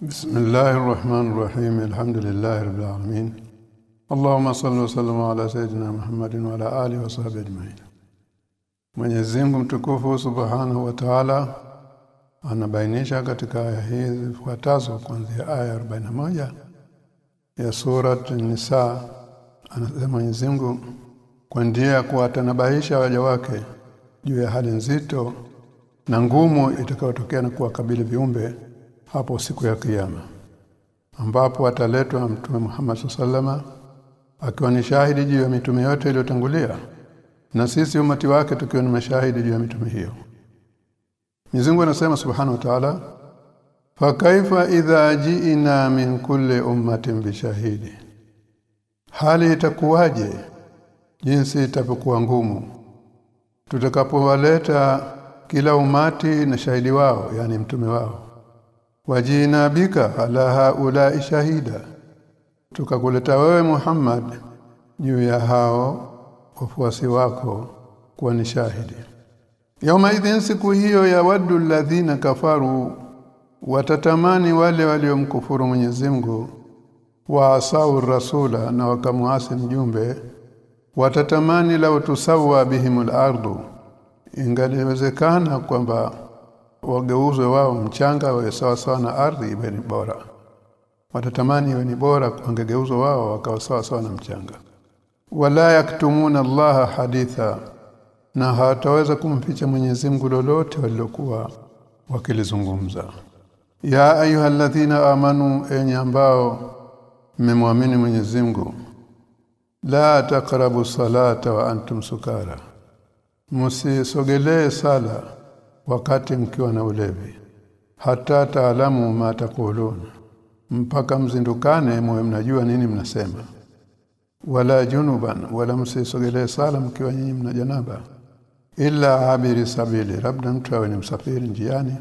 بسم الله الرحمن الرحيم الحمد لله رب العالمين اللهم صل وسلم على سيدنا محمد وعلى اله وصحبه اجمعين Mwenyezi Mungu mtukufu Subhanahu wa Ta'ala anabainisha katika aya hizi zifuatazo kuanzia aya 41 ya sura An-Nisa anasema Mwenyezi Mungu kwa ndia kuwatanabahisha waja wake juu ya hali nzito na ngumu itakayotokea na kuwakabili viumbe hapo siku ya kiyama ambapo ataletwa mtume Muhammad sallama akiwa ni shahidi juu ya mitume yote iliyotangulia na sisi umati wake tukiwa ni mashahidi juu ya mitume hiyo. Mizungu anasema subhanahu wa ta'ala fa kaifa idha ji'na min kulli ummatin bishahidi hali itakuwaje? Jinsi itapokuwa ngumu. Tutakapowaleta kila umati na shahidi wao yani mtume wao wajina bika ala haula shahida. Tukakuleta wewe Muhammad juu ya hao wafuasi wako kuwa ni shahidi. Yauma idhin siku hiyo ya wadu alladhina kafaru watatamani wale waliomkufuru Mwenyezi Mungu wa asau rasula na wakamuasi mjumbe watatamani la tusawa bihimul ardu. Ingaliwezekana kwamba wageuzwe wao mchanga wawe sawa sawa na ardhi iwe ni bora. Watatamani iwe ni bora wangegeuzwa wao wakawa sawa sawa na mchanga. Wala yaktumuna Allah haditha na hawataweza kumficha Mwenyezi Mungu lolote walilokuwa wakilizungumza. Ya ayyuhalladhina amanu enyi ambao mmemwamini Mwenyezi Mungu la taqrabu salata wa antum sukara. Msisogelee sala wakati mkiwa na ulevi. Hata taalamu ma takulun mpaka mzindukane mwe mnajua nini mnasema. Wala junuban wala msisogelee sala mkiwa nyinyi mna janaba. Illa abiri sabili labda mtu awe ni msafiri njiani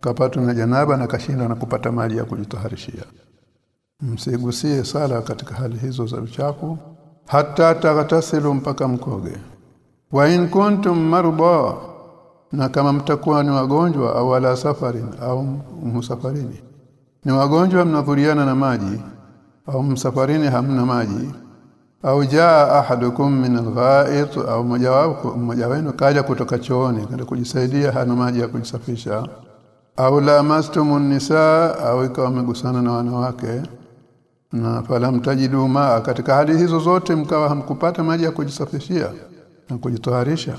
kapata na janaba na kashinda na kupata maji ya kujitaharishia msigusie sala katika hali hizo za uchafu hata tagatasilu mpaka mkoge. Wa in kuntum marba na kama mtakuwa ni wagonjwa au wala safarin au msafarini. Ni wagonjwa mnadhuriana na maji au msafarini hamna maji au jaa ahadukum min algha'it au mmoja wenu kaja kutoka chooni kwenda kujisaidia hana maji ya kujisafisha. Au lamastumun nisa au ikawa mmegusana na wanawake. Na falam tajidu ma katika hali hizo zote mkawa hamkupata maji ya kujisafishia na kujitoharisha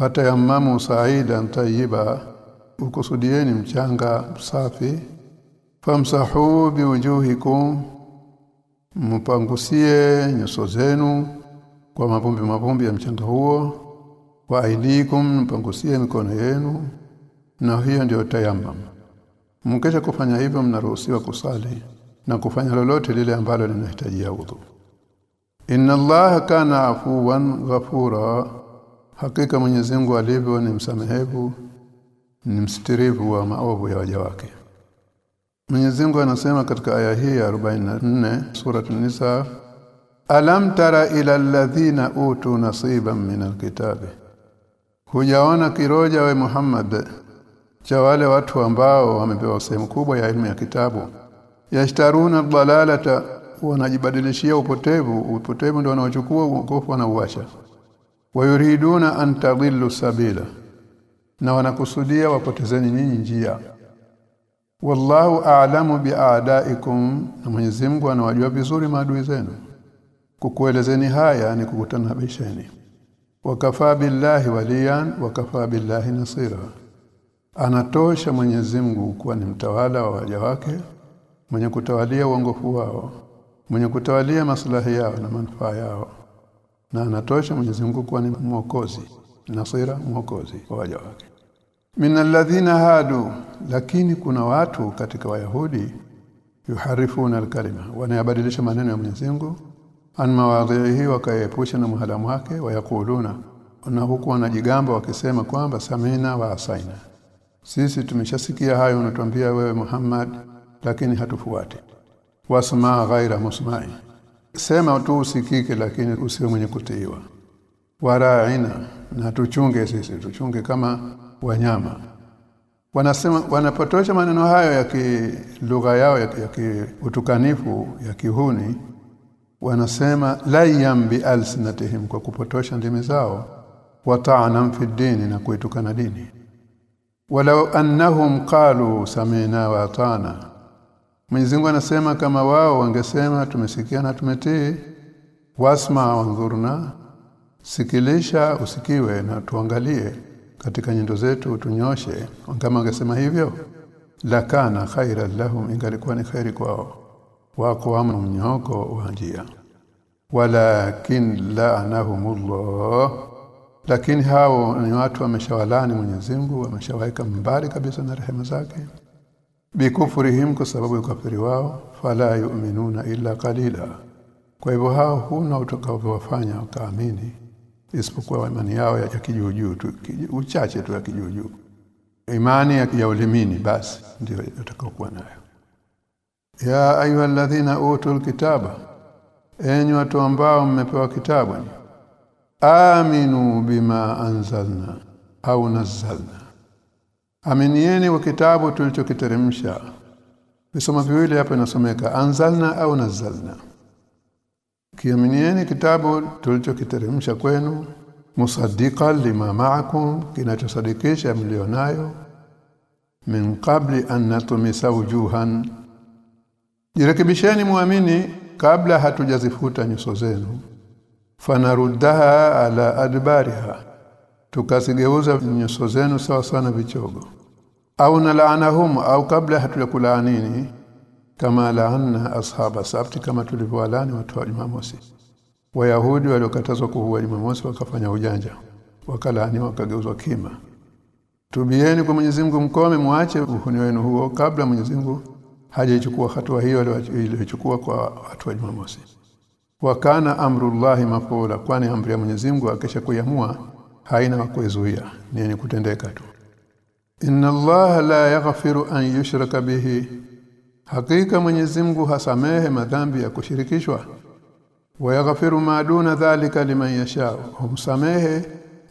hata yamamu saidan tayyiba ukusudieni mchanga msafi. Famsahu biwujuhikum mpangusie nyuso zenu kwa mavumbi mavumbi ya mchanga huo. Wa aidikum mpangusie mikono yenu na hiyo ndio tayammum mkesha kufanya hivyo mnaruhusiwa kusali na kufanya lolote lile ambalo linahitajia udhu inna allaha kana afuwan ghafura hakika Mwenyezi Mungu alivyo ni msamehevu ni mstirivu wa maovu ya waja wake. Mwenyezi Mungu anasema katika aya hii ya 44 sura An-Nisa Alam tara ila alladhina utu nasiban min alkitabi. Hujaona kiroja we Muhammad cha wale watu ambao wamepewa sehemu kubwa ya elimu ya kitabu? Yashtaruna dalalata wanajibadilishia upotevu. Upotevu ndio wanaochukua ukofu uacha wayuriduna an tadillu sabila. Na wanakusudia wapotezeni nyinyi njia. Wallahu a'lamu bi'adaikum na Mwenyezi Mungu anawajua vizuri maadui zenu. Kukuelezeni haya ni kukutana kukutanabisheni wakafaa billahi waliyan wakafaa billahi nasira. Anatosha Mwenyezi Mungu kuwa ni mtawala wa waja wake mwenye kutawalia uongofu wao mwenye kutawalia maslahi yao na manufaa yao na anatosha Mwenyezi Mungu kuwa ni mwokozi nasira mwokozi kwa waja wake. Minalladhina hadu lakini kuna watu katika wayahudi yuharifuna alkalima wanayabadilisha maneno ya Mwenyezi Mungu an mawadhihi wakaepusha na muhalamu wake wayakuluna na huku wanajigamba wakisema kwamba samina wa asaina. Sisi tumeshasikia hayo unatuambia wewe Muhammad lakini hatufuati. Wasma ghaira musma'i sema tu usikike lakini usiwe mwenye kutiiwa. Waraina na tuchunge sisi tuchunge kama wanyama. Wanasema wanapotosha maneno hayo ya kilugha yao ya, ya kiutukanifu ya kihuni wanasema layam bi alsinatihim kwa kupotosha ndimi zao. Wata'anam fi dini na kuitukana dini. Walau annahum qalu samina wa atana Mwenyezi Mungu anasema kama wao wangesema tumesikia na tumetii wasma wanzurna sikilisha usikiwe na tuangalie katika nyendo zetu tunyoshe. Kama wangesema hivyo lakana khaira lahum ingalikuwa ni khairi kwao. Wako amna mnyoko wa njia. Walakin la'anahumullah lakini hao ni watu wameshawalani Mwenyezi Mungu wameshawaika mbali kabisa na rehema zake bikufurihim kwa sababu ya kafiri wao fala yu'minuna illa qalila. Kwa hivyo hao huna utakavyowafanya kaamini isipokuwa imani yao ya kijuujuu tu uchache tu ya kijuujuu imani ya, ya ulimini basi ndio utakaokuwa nayo. Ya ayuha ayyuhalladhina utul kitaba enyi watu ambao mmepewa kitabu aminu bima anzalna au nazzalna aminieni wa kitabu tulichokiteremsha. Visoma viwili hapa inasomeka anzalna au nazalna kiaminieni kitabu tulichokiteremsha kwenu musaddiqan lima ma'akum kinachosadikisha mlionayo min qabli an natumisa wujuhan. Jirekebisheni muamini kabla hatujazifuta nyuso zenu. Fanaruddaha ala adbariha tukazigeuza nyuso zenu sawa sana vichogo. Au nalaanahum au kabla hatujakulaanini kama laana ashaba sabti kama tulivyowalani watu wa Jumamosi. Wayahudi waliokatazwa kuua Jumamosi wakafanya ujanja wakalaani wakageuzwa kima. Tubieni kwa Mwenyezi Mungu mkome muache uhuni wenu huo kabla Mwenyezi Mungu hajaichukua hatua hiyo aliyochukua kwa watu wa Jumamosi. Wakana amrullahi mafula kwani amri ya Mwenyezi Mungu akisha kuiamua haina kuizuia ni kutendeka tu. Inna Allah la yaghfiru an yushraka bihi. Hakika Mwenyezi Mungu hasamehe madhambi ya kushirikishwa. Wa yaghfiru ma duna dhalika liman yasha humsamehe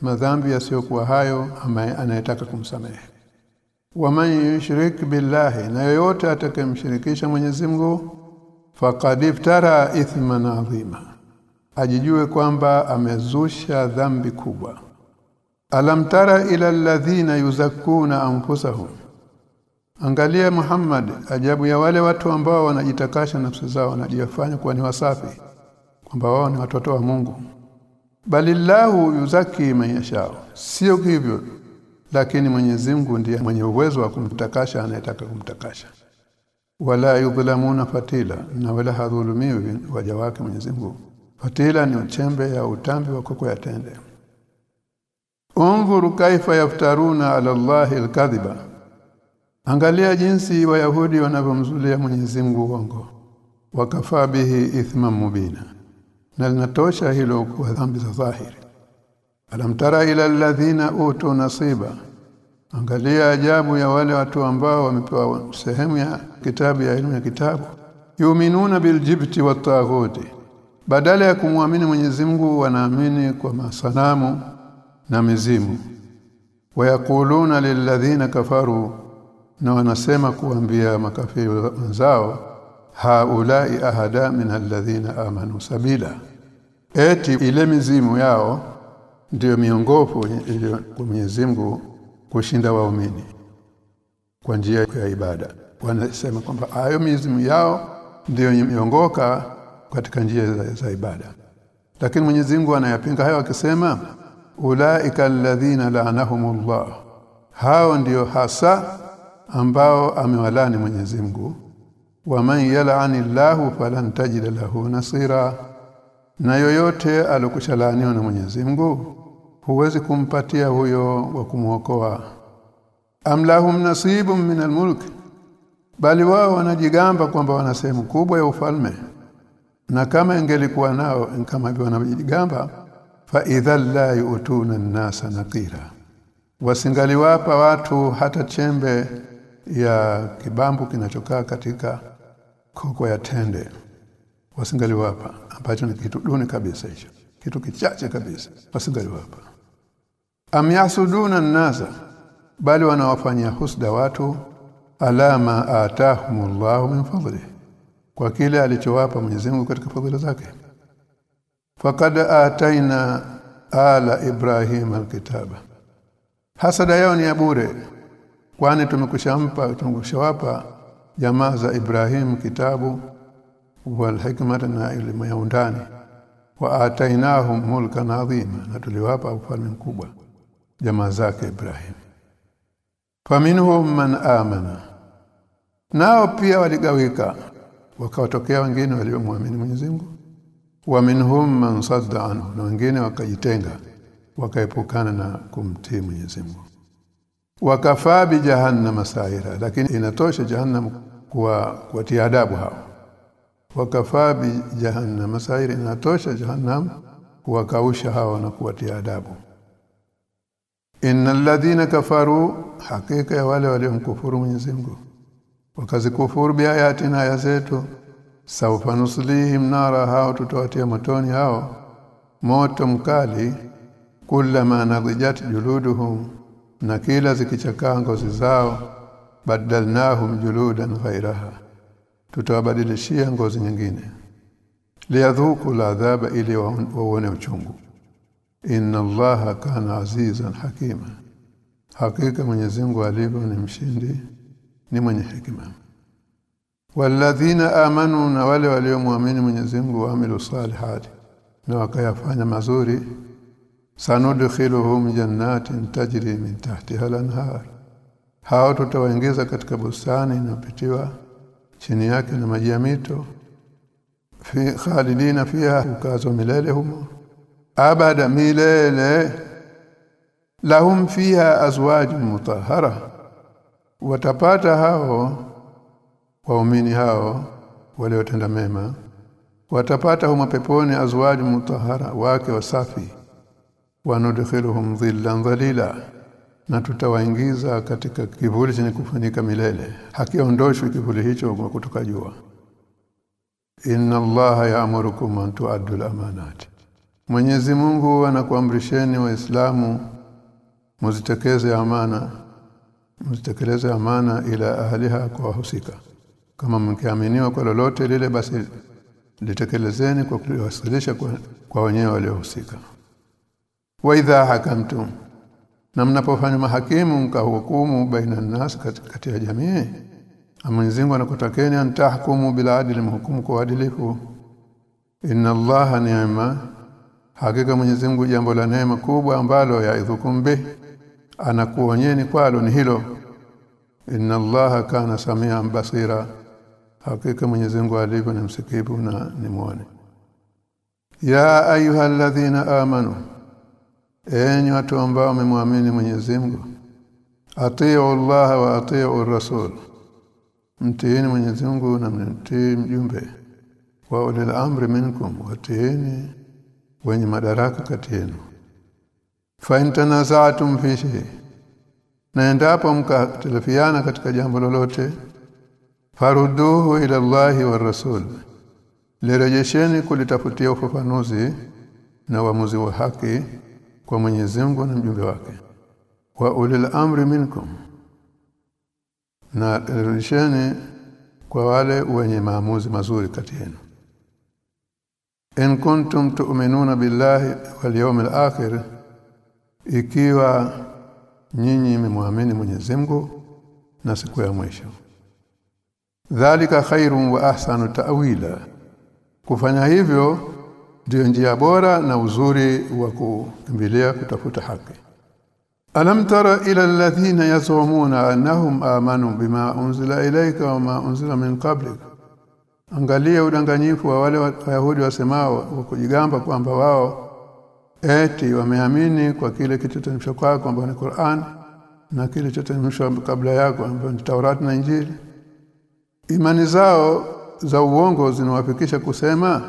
madhambi yasiyokuwa hayo ambaye anayetaka kumsamehe. Waman yushrik billahi na yoyote atakayemshirikisha Mwenyezi Mungu faqad iftara ithman adhima. Ajijue kwamba amezusha dhambi kubwa alam tara ila alladhina yuzakkuna anfusahum. Angalia Muhammad ajabu ya wale watu ambao wanajitakasha nafsi zao wanajifanya kuwa ni wasafi kwamba wao ni watoto wa Mungu. Balillahu yuzaki man yasha sio hivyo lakini Mwenyezi Mungu ndiye mwenye uwezo wa kumtakasha anayetaka kumtakasha wala yudhlamuna fatila na wala hadhulumiwi waja wake Mwenyezi Mungu. Fatila ni uchembe ya utambi wa koko ya tende Unzuru kaifa yaftaruna ala Allahi alkadhiba. Angalia jinsi Wayahudi wanavyomzulia Mwenyezi Mungu uongo. Wakafaa bihi ithman mubina. Na linatosha hilo kwa dhambi za dhahiri alam tara ila alladhina utu nasiba. Angalia ajabu ya wale watu ambao wamepewa sehemu ya kitabu ya elimu ya kitabu. Yuminuna biljibti wattaghuti badala ya kumwamini Mwenyezi Mungu wanaamini kwa masanamu na mizimu. Wayakuluna lilladhina kafaru na wanasema kuambia makafiri wenzao haulai ahada min alladhina amanu sabila. Eti ile mizimu yao ndiyo miongofu iliyo kwa Mwenyezi kushinda waumini kwa njia ya ibada. Wanasema kwamba hayo mizimu yao ndiyo miongoka katika njia za, za ibada. Lakini Mwenyezi Mungu anayapinga hayo akisema ulaika alladhina la'anahumullah. Hao ndiyo hasa ambao amewalani Mwenyezi Mungu. Waman yal'ani Allahu falan tajida lahu nasira. Na yoyote alokushalaniwa na Mwenyezi Mungu huwezi kumpatia huyo wa kumuokoa. Amlahum nasibum min almulk bali wao wanajigamba kwamba wana sehemu kubwa ya ufalme. Na kama ingelikuwa nao kama wanajigamba fa idha la yu'tuna an-nasa naqira wasingaliwapa watu hata chembe ya kibambu kinachokaa katika koko ya tende. Wasingaliwapa ambacho ni kitu duni kabisa hicho. Kitu kichache kabisa. Wasingaliwapa. Am yasuduna nasa bali wanawafanyia husda watu alama atahumullahu min fadlihi. Kwa kile alichowapa Mwenyezi Mungu katika fadhila zake faqad ataina ala ibrahim alkitaba. Hasada yao ni ya bure kwani tumekushampa tumekushawapa jamaa za Ibrahim kitabu wal hikmata na elimu ya undani. Wa atainahum mulkan adhima na tuliwapa ufalme mkubwa jamaa zake Ibrahim. Faminhum man amana nao pia waligawika wakawatokea wengine waliomwamini Mwenyezi Mungu wa minhum man sadda anhu na wengine wakajitenga wakaepukana na kumtii Mwenyezi Mungu. Wakafa bi jahannam saira lakini inatosha jahannam kwa kuwatia adabu hao. Wakafa bi jahannam saira inatosha jahannam kuwakausha hao na kuwatia adabu. Innal ladhina kafaru hakika ya wale waliomkufuru Mwenyezi Mungu. Wakazikufuru biayatina ya zetu sawfa nuslihim nara hao tutawatia motoni hao moto mkali kullama nadijat juluduhum na kila zikichakaa ngozi zao badalnahum juludan ghairaha tutawabadilishia ngozi nyingine. Liadhuku ladhaba ili waone uchungu. Inna allaha kana azizan hakima. Hakika Mwenyezi Mungu alivyo ni mshindi ni mwenye hekima walladhina amanu na wale waliomwamini Mwenyezi Mungu waamilu salihati na wakayafanya mazuri. Sanudkhiluhum jannatin tajri min tahtiha al-anhar. Hao tutawaingiza katika bustani inapitiwa chini yake na maji ya mito. Fi khalidina fiha ukazo milele humo. Abada milele. Lahum fiha azwajun mutahhara. Watapata hao waumini hao waliotenda mema watapata humo peponi azwaj mutahara wake wasafi. Wanudkhiluhum dhillan dhalila na tutawaingiza katika kivuli chenye kufunika milele. Hakiondoshwi kivuli hicho kwa kutoka jua. Inna allaha ya'murukum an tu'addu al-amanat. Mwenyezi Mungu anakuamrisheni waislamu muzitekeze amana muzitekeleze amana ila ahliha kwa wahusika kama mkiaminiwa kwa lolote lile basi litekelezeni kwa kuwasilisha kwa, kwa wenyewe waliohusika. Wa idha hakamtum na mnapofanya mahakimu mkahukumu baina nas kati ya jamii. Amwenzingu anakutakeni antahkumu bila adili mhukumu kwa adilifu inna allaha ni'ma hakika Mwenyezi Mungu jambo la neema kubwa ambalo yaidhukum idhukumbi anakuonyeni kwalo ni hilo. Inna allaha kana samian basira hakika Mwenyezi Mungu alivyo ni msikivu na ni muone ya ayyuhalladhina amanu enyi watu ambao wamemwamini Mwenyezi Mungu atiu Allah wa atiu rasul. Mtiini Mwenyezi Mungu na mtii mjumbe. Wa ulil amri minkum watiini wenye madaraka kati yenu. Fa intanaza'tum fi shay na endapo mkatilifiana katika jambo lolote faruduhu ila Allahi wa rasul. Lirejesheni kulitafutia ufafanuzi na uamuzi wa haki kwa Mwenyezi Mungu na mjumbe wake. Wa ulil amri minkum. Na rejesheni kwa wale wenye maamuzi mazuri kati yenu. In kuntum tu'minuna billahi wal yawmil akhir ikiwa nyinyi mmemwamini Mwenyezi Mungu na siku ya mwisho dhalika khairun wa ahsanu ta'wila. Kufanya hivyo ndio njia bora na uzuri wa kukimbilia kutafuta haki. Alam tara ila alladhina yazumuna annahum amanu bima unzila ilayka wa ma unzila min qablik. Angalia udanganyifu wa wale wayahudi wasemao wa kujigamba kwamba wao eti wameamini kwa kile kilichoteremshwa kwako kwamba ni Qur'an na kile kilichoteremshwa kabla yako ambayo ni Taurati na Injili imani zao za uongo zinawafikisha kusema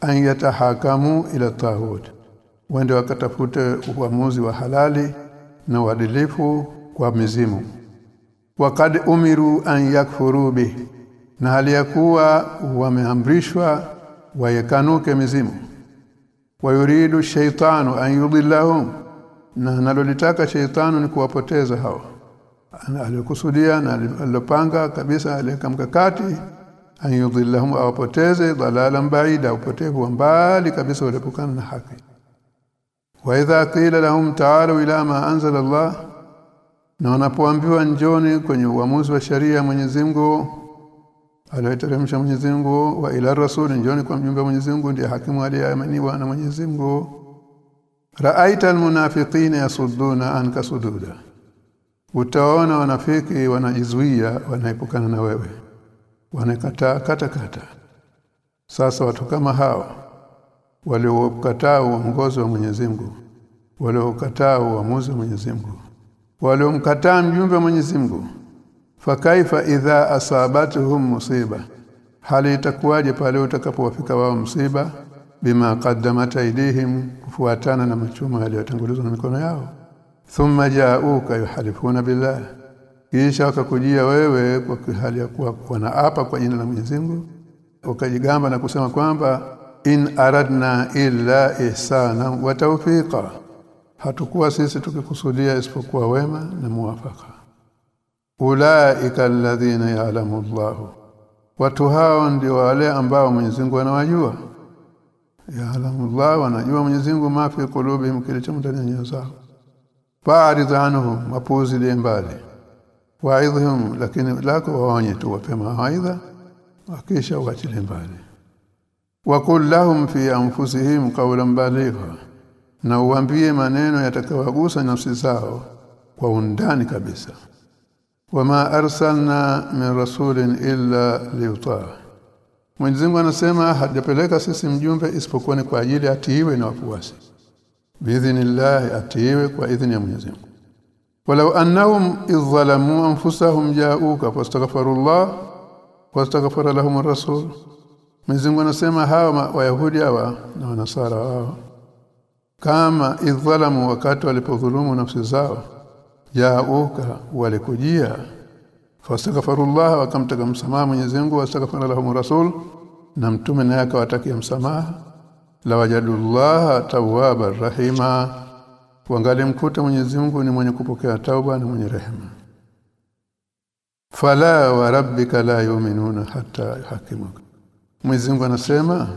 an yatahakamu ila tahut wende wakatafute uamuzi wa halali na uadilifu kwa mizimu. Wakad umiru an yakfuru bi na hali ya kuwa wameamrishwa wayekanuke mizimu. Wayuridu shaytanu an yudillahum na nalolitaka shaytanu ni kuwapoteza hao alikusudia na alilopanga kabisa aliweka mkakati ayudhillahum awapoteze dhalalan baida upotevu wa mbali kabisa walipokana na haki wa idha qila lahum ta'alu ila ma anzala Allah na wanapoambiwa njoni kwenye uamuzi wa sharia Mwenyezi Mungu aliyoteremsha Mwenyezi Mungu wa ila rasul njoni kwa mjumbe wa Mwenyezi Mungu ndiye hakimu aliyeaminiwa na Mwenyezi Mungu ra'aita almunafiqina yasudduna anka sududa utaona wanafiki wanajizuia wanaepukana na wewe. Wanakataa kata kata. Sasa watu kama hawa waliokataa uongozi wa Mwenyezi Mungu waliokataa uamuzi wa Mwenyezi Mungu waliomkataa mjumbe wa Mwenyezi Mungu fakaifa idha asabatuhum musiba? Hali itakuwaje pale utakapowafika wao msiba bima qaddamat aydihim kufuatana na machuma yaliyotangulizwa na mikono yao thumma ja'uka yuhalifuna billah. Kisha wakakujia wewe kwa hali ya kuwa wanaapa kwa jina la Mwenyezi Mungu. Wakajigamba na kusema kwamba in aradna illa ihsana wa tawfiqa. Hatukuwa sisi tukikusudia isipokuwa wema na muwafaka. Ulaika alladhina ya'lamu Allah watu hao ndio wale ambao Mwenyezi Mungu anawajua. Ya'lamu Allah anajua Mwenyezi Mungu mafi kulubihim kilicho ndani ya nyoyo zao fa'rid anhum mapuzi mbali. Waidhhum lakini lako waonye tu wapema mawaidha wakisha uachilie mbali. Wa lahum fi anfusihim qawlan baligha na uambie maneno yatakayogusa nafsi zao kwa undani kabisa. Wama arsalna min rasulin illa liyutaa Mwenyezi anasema hajapeleka sisi mjumbe isipokuwa ni kwa ajili atiiwe na wafuasi biidhnillah atiiwe kwa idhini ya Mwenyezi Mungu. Walau annahum izzalamu anfusahum ja'uka fastaghfirullah wastaghfara lahum ar-rasul. Mwenyezi Mungu anasema hawa wayahudi hawa na wanasara wao kama idhalamu wakati walipodhulumu nafsi zao ja'uka walikujia fastaghfirullah wakamtaka msamaha Mwenyezi Mungu wastaghfara lahum rasul na mtume naye akawatakia msamaha la wajadullah tawwabar rahima. Wangalimkuta Mwenyezi Mungu ni mwenye kupokea tauba na mwenye rehema. Fala wa rabbika la yu'minuna hatta yuhakimuka Mwenyezi Mungu anasema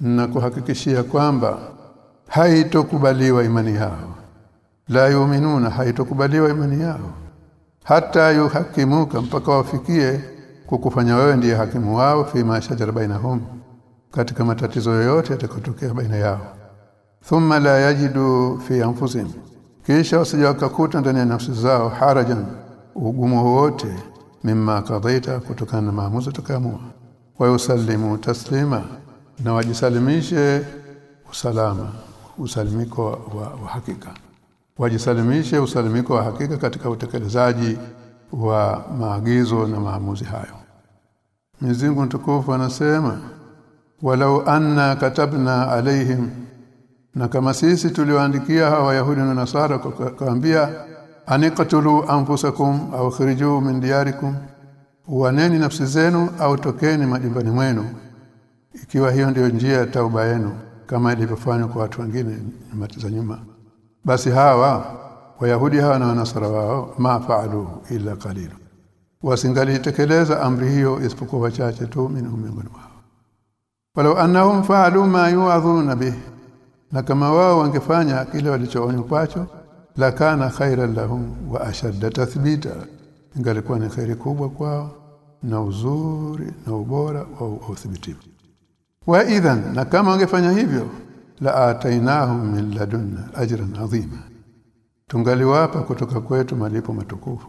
na kuhakikishia kwamba haitokubaliwa imani yao. La yu'minuna haitokubaliwa imani yao. Hata yuhakimuka mpaka wafikie kukufanya wewe ndiye hakimu wao fi maisha bainahum katika matatizo yoyote yatakotokea baina yao. Thumma la yajidu fi anfusihim. Kisha wasije wakakuta ndani ya nafsi zao harajan ugumu wote mimma qadaita kutokana na maamuzi tukamua wa yusallimu taslima na wajisalimishe usalama usalimiko wa, wa, hakika. Wajisalimishe usalimiko wa hakika katika utekelezaji wa maagizo na maamuzi hayo. Mizingu mtukufu anasema walau anna katabna alaihim na kama sisi tulioandikia hawa yahudi na nasara kaambia aniqtulu anfusakum au khiriju min diyarikum. Waneni nafsi zenu au tokeni majumbani mwenu. Ikiwa hiyo ndiyo njia ya tauba yenu kama ilivyofanywa kwa watu wengine za nyuma. Basi hawa wayahudi hawa na wanasara wao ma faalu illa qalil wasingalitekeleza amri hiyo isipokuwa wachache tu minhum miongoni mwao walau annahum faalu ma yu'adhuna bih na kama wao wangefanya kile walichoonywa kwacho la kana khairan lahum wa ashadda tathbita ingalikuwa ni khairi kubwa kwao na uzuri na ubora wa uthibitifu wa idhan na kama wangefanya hivyo la atainahum min ladunna ajran adhima tungaliwapa kutoka kwetu malipo matukufu.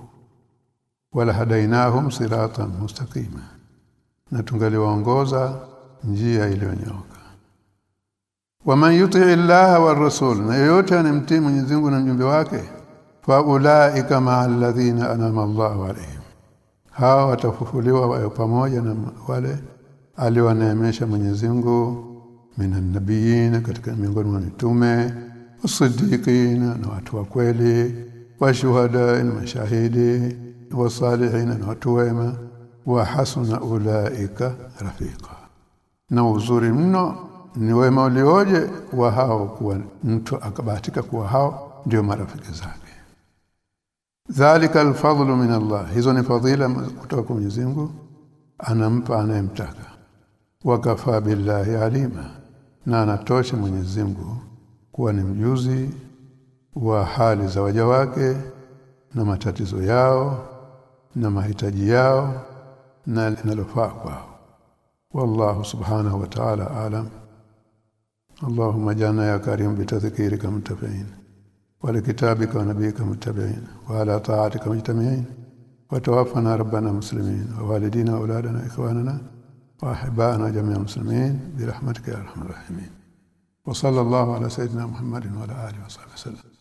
Wala hadainahum siratan mustaqima na tungaliwaongoza njia iliyonyoka. Waman yuti illaha wa rasul na yote anemtii Mwenyezi na mjumbe wake fa ulaika kama alladhina anama Allahu alayhim. Hawa watafufuliwa wa pamoja na wale aliwaneemesha Mwenyezi Mungu minan nabiyina katika miongoni mwa mitume wasiddiqina na watu wa kweli wa washuhada na mashahidi wasalihina na watu wema wa hasuna ulaika rafiqa na uzuri mno ni wema ulioje wa hao kuwa mtu akabahatika kuwa hao ndio marafiki zake. Dhalika alfadlu min Allah. Hizo ni fadhila kutoka kwa Mwenyezi Mungu anampa anayemtaka. Wakafa billahi alima. Na anatosha Mwenyezi Mungu kuwa ni mjuzi wa hali za waja wake na matatizo yao na mahitaji yao na linalofaa kwao والله سبحانه وتعالى أعلم. اللهم اجعلنا يا كريم بتذكيرك متبعين ولكتابك ونبيك متبعين وعلى طاعتك مجتمعين وتوفنا ربنا مسلمين ووالدينا وأولادنا إخواننا وأحبائنا جميع المسلمين برحمتك يا أرحم الراحمين. وصلى الله على سيدنا محمد وعلى آله وصحبه وسلم.